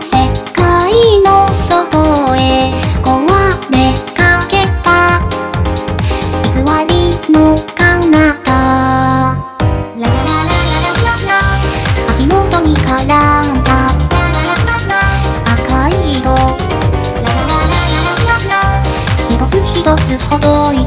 世界の外へ壊れかけた。偽りの彼方ラ足元に絡んだ赤い色ラララララ一つ一つほどい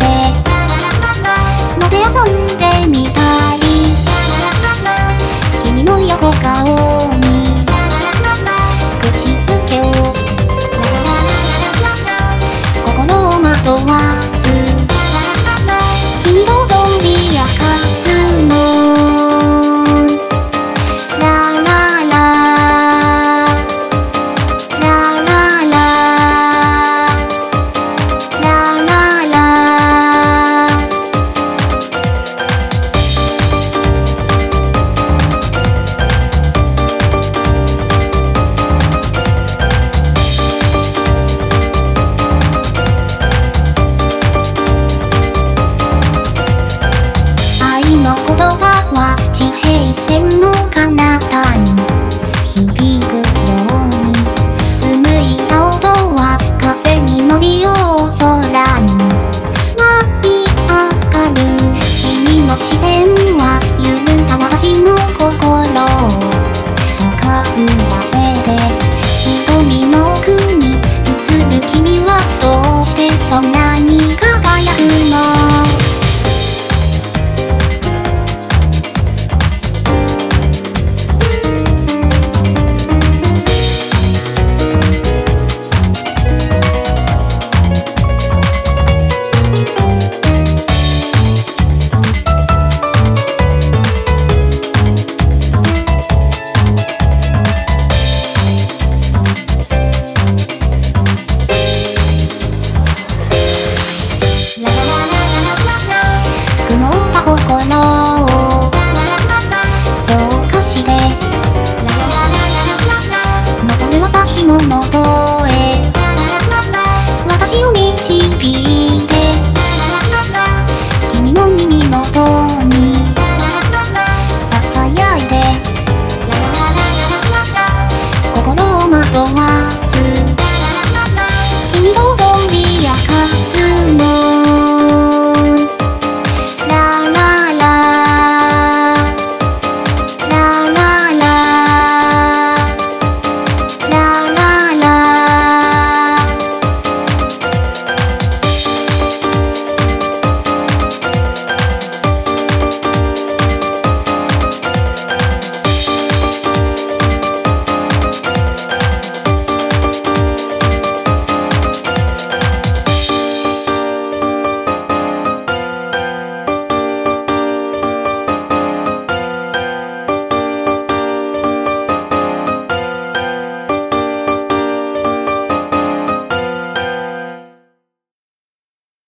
そうかして」「またの朝日のもと